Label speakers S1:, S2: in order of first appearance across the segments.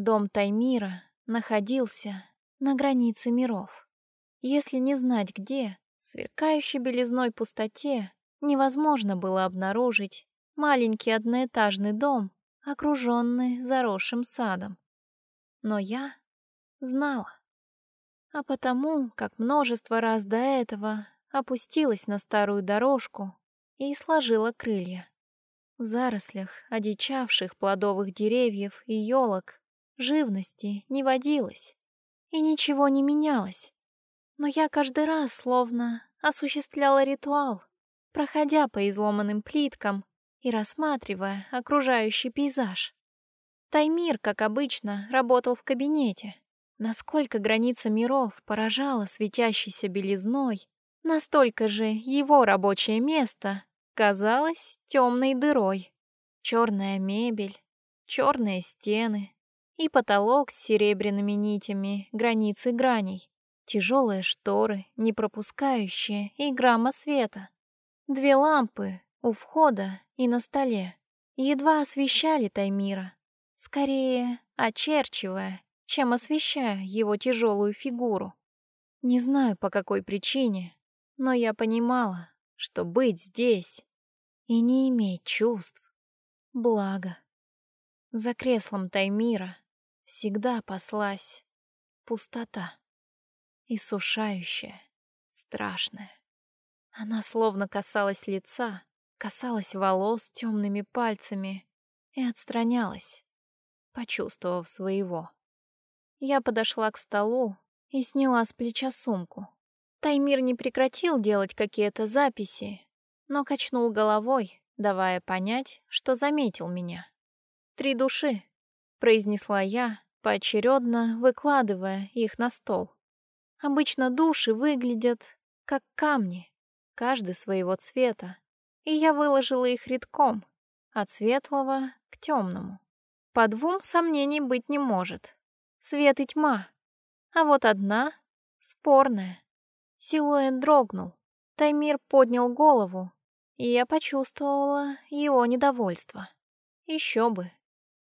S1: Дом Таймира находился на границе миров. Если не знать где, в сверкающей белизной пустоте невозможно было обнаружить маленький одноэтажный дом, окруженный заросшим садом. Но я знала. А потому, как множество раз до этого, опустилась на старую дорожку и сложила крылья. В зарослях одичавших плодовых деревьев и елок живности не водилось, и ничего не менялось. Но я каждый раз словно осуществляла ритуал, проходя по изломанным плиткам и рассматривая окружающий пейзаж. Таймир, как обычно, работал в кабинете. Насколько граница миров поражала светящейся белизной, настолько же его рабочее место казалось темной дырой. Черная мебель, черные стены и потолок с серебряными нитями границы граней, тяжелые шторы, не пропускающие и грамма света, две лампы у входа и на столе едва освещали Таймира, скорее очерчивая, чем освещая его тяжелую фигуру. Не знаю, по какой причине, но я понимала, что быть здесь и не иметь чувств — благо. За креслом Таймира всегда паслась пустота, иссушающая, страшная. Она словно касалась лица, касалась волос темными пальцами и отстранялась, почувствовав своего. Я подошла к столу и сняла с плеча сумку. Таймир не прекратил делать какие-то записи, но качнул головой, давая понять, что заметил меня. «Три души», — произнесла я, поочередно выкладывая их на стол. Обычно души выглядят как камни, каждый своего цвета, и я выложила их редком, от светлого к темному. По двум сомнений быть не может свет и тьма. А вот одна спорная. Силуэт дрогнул. Таймир поднял голову, и я почувствовала его недовольство. Еще бы.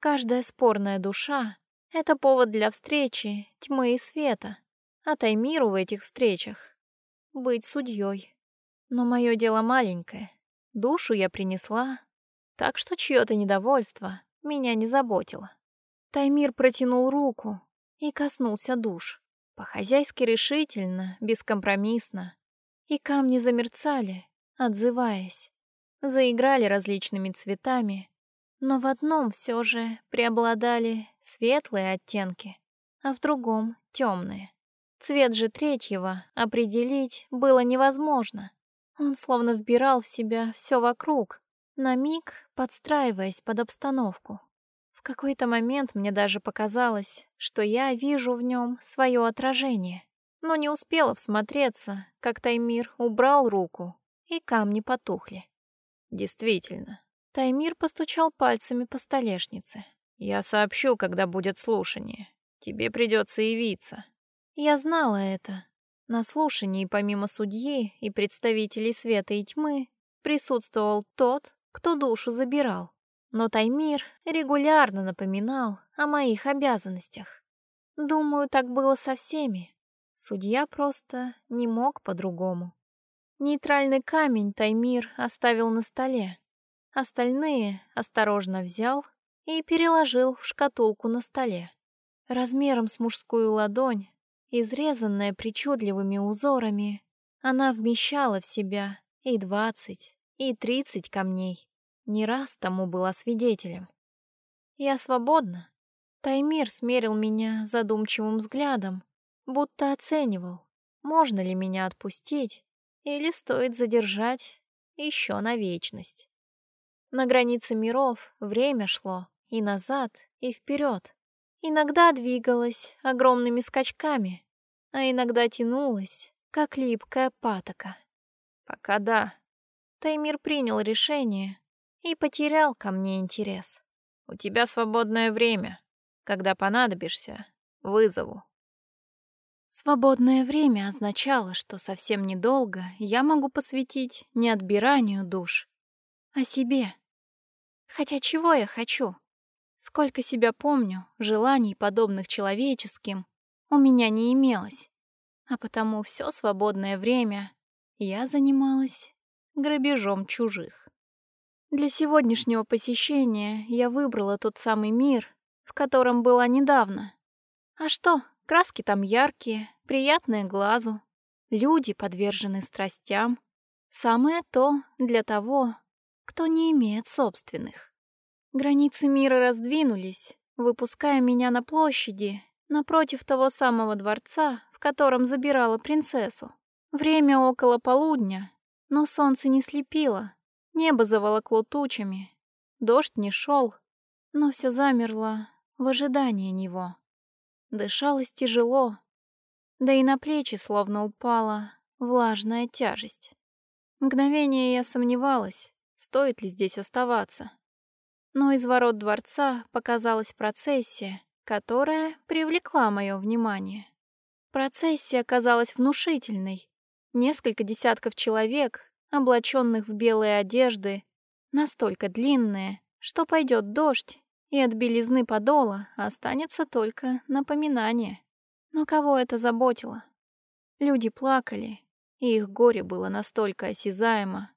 S1: Каждая спорная душа — это повод для встречи тьмы и света, а Таймиру в этих встречах — быть судьей. Но мое дело маленькое. Душу я принесла, так что чье-то недовольство меня не заботило. Таймир протянул руку и коснулся душ. По-хозяйски решительно, бескомпромиссно. И камни замерцали, отзываясь. Заиграли различными цветами, но в одном все же преобладали светлые оттенки, а в другом — темные. Цвет же третьего определить было невозможно. Он словно вбирал в себя все вокруг, на миг подстраиваясь под обстановку. В какой-то момент мне даже показалось, что я вижу в нем свое отражение, но не успела всмотреться, как Таймир убрал руку, и камни потухли. Действительно, Таймир постучал пальцами по столешнице. «Я сообщу, когда будет слушание. Тебе придется явиться». Я знала это. На слушании помимо судьи и представителей света и тьмы присутствовал тот, кто душу забирал. Но Таймир регулярно напоминал о моих обязанностях. Думаю, так было со всеми. Судья просто не мог по-другому. Нейтральный камень Таймир оставил на столе. Остальные осторожно взял и переложил в шкатулку на столе. Размером с мужскую ладонь, изрезанная причудливыми узорами, она вмещала в себя и двадцать, и тридцать камней. Не раз тому была свидетелем. Я свободна. Таймир смерил меня задумчивым взглядом, будто оценивал, можно ли меня отпустить или стоит задержать еще на вечность. На границе миров время шло и назад, и вперед. Иногда двигалось огромными скачками, а иногда тянулось, как липкая патока. Пока да. Таймир принял решение, и потерял ко мне интерес. У тебя свободное время. Когда понадобишься, вызову. Свободное время означало, что совсем недолго я могу посвятить не отбиранию душ, а себе. Хотя чего я хочу? Сколько себя помню, желаний, подобных человеческим, у меня не имелось. А потому все свободное время я занималась грабежом чужих. Для сегодняшнего посещения я выбрала тот самый мир, в котором была недавно. А что, краски там яркие, приятные глазу, люди подвержены страстям. Самое то для того, кто не имеет собственных. Границы мира раздвинулись, выпуская меня на площади, напротив того самого дворца, в котором забирала принцессу. Время около полудня, но солнце не слепило, Небо заволокло тучами, дождь не шел, но все замерло в ожидании него. Дышалось тяжело, да и на плечи словно упала влажная тяжесть. Мгновение я сомневалась, стоит ли здесь оставаться. Но из ворот дворца показалась процессия, которая привлекла мое внимание. Процессия оказалась внушительной. Несколько десятков человек облаченных в белые одежды, настолько длинные, что пойдет дождь, и от белизны подола останется только напоминание. Но кого это заботило? Люди плакали, и их горе было настолько осязаемо,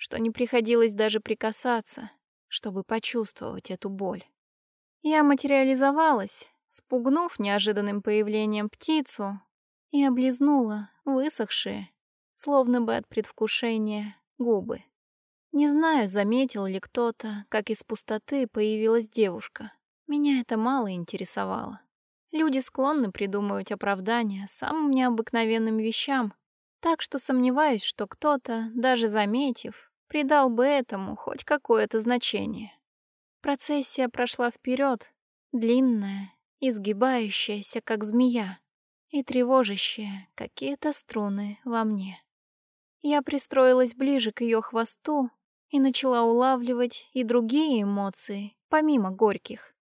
S1: что не приходилось даже прикасаться, чтобы почувствовать эту боль. Я материализовалась, спугнув неожиданным появлением птицу, и облизнула высохшие, словно бы от предвкушения, губы. Не знаю, заметил ли кто-то, как из пустоты появилась девушка. Меня это мало интересовало. Люди склонны придумывать оправдания самым необыкновенным вещам, так что сомневаюсь, что кто-то, даже заметив, придал бы этому хоть какое-то значение. Процессия прошла вперед, длинная, изгибающаяся, как змея, и тревожащая какие-то струны во мне. Я пристроилась ближе к ее хвосту и начала улавливать и другие эмоции, помимо горьких.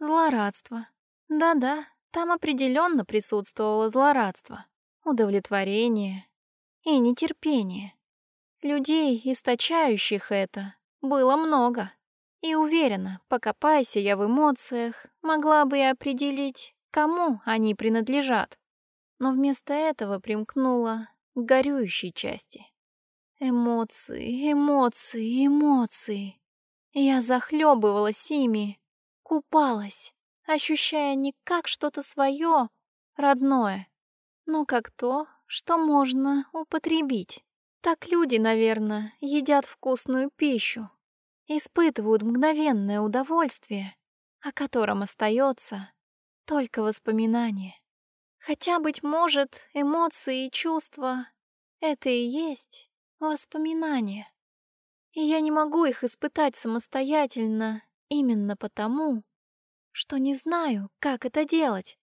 S1: Злорадство. Да-да, там определенно присутствовало злорадство, удовлетворение и нетерпение. Людей, источающих это, было много. И уверена, покопайся я в эмоциях, могла бы и определить, кому они принадлежат. Но вместо этого примкнула горюющей части. Эмоции, эмоции, эмоции. Я захлебывалась ими, купалась, ощущая не как что-то свое, родное, но как то, что можно употребить. Так люди, наверное, едят вкусную пищу, испытывают мгновенное удовольствие, о котором остается только воспоминание. Хотя, быть может, эмоции и чувства — это и есть воспоминания. И я не могу их испытать самостоятельно именно потому, что не знаю, как это делать.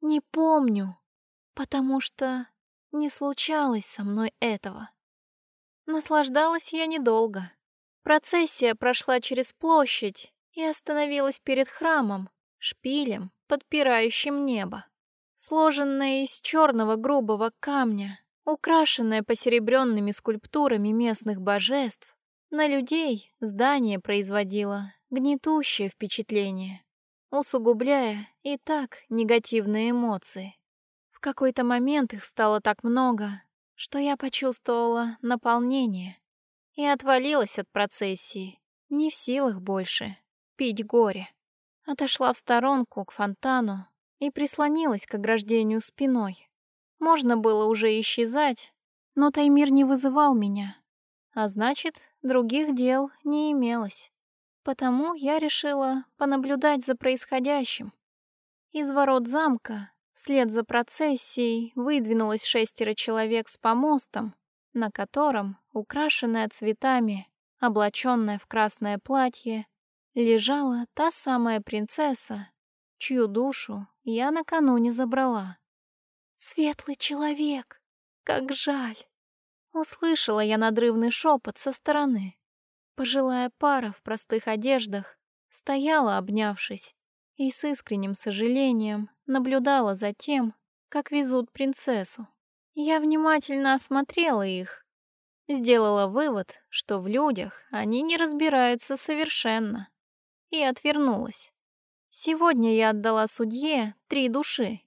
S1: Не помню, потому что не случалось со мной этого. Наслаждалась я недолго. Процессия прошла через площадь и остановилась перед храмом, шпилем, подпирающим небо сложенная из черного грубого камня, украшенная посеребренными скульптурами местных божеств, на людей здание производило гнетущее впечатление, усугубляя и так негативные эмоции. В какой-то момент их стало так много, что я почувствовала наполнение и отвалилась от процессии, не в силах больше пить горе. Отошла в сторонку к фонтану, и прислонилась к ограждению спиной. Можно было уже исчезать, но Таймир не вызывал меня, а значит, других дел не имелось. Потому я решила понаблюдать за происходящим. Из ворот замка вслед за процессией выдвинулось шестеро человек с помостом, на котором, украшенная цветами, облаченная в красное платье, лежала та самая принцесса, чью душу я накануне забрала. «Светлый человек! Как жаль!» Услышала я надрывный шепот со стороны. Пожилая пара в простых одеждах стояла, обнявшись, и с искренним сожалением наблюдала за тем, как везут принцессу. Я внимательно осмотрела их, сделала вывод, что в людях они не разбираются совершенно, и отвернулась. Сегодня я отдала судье три души.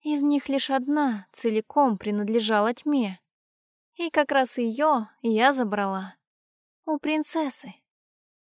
S1: Из них лишь одна целиком принадлежала тьме. И как раз ее я забрала. У принцессы.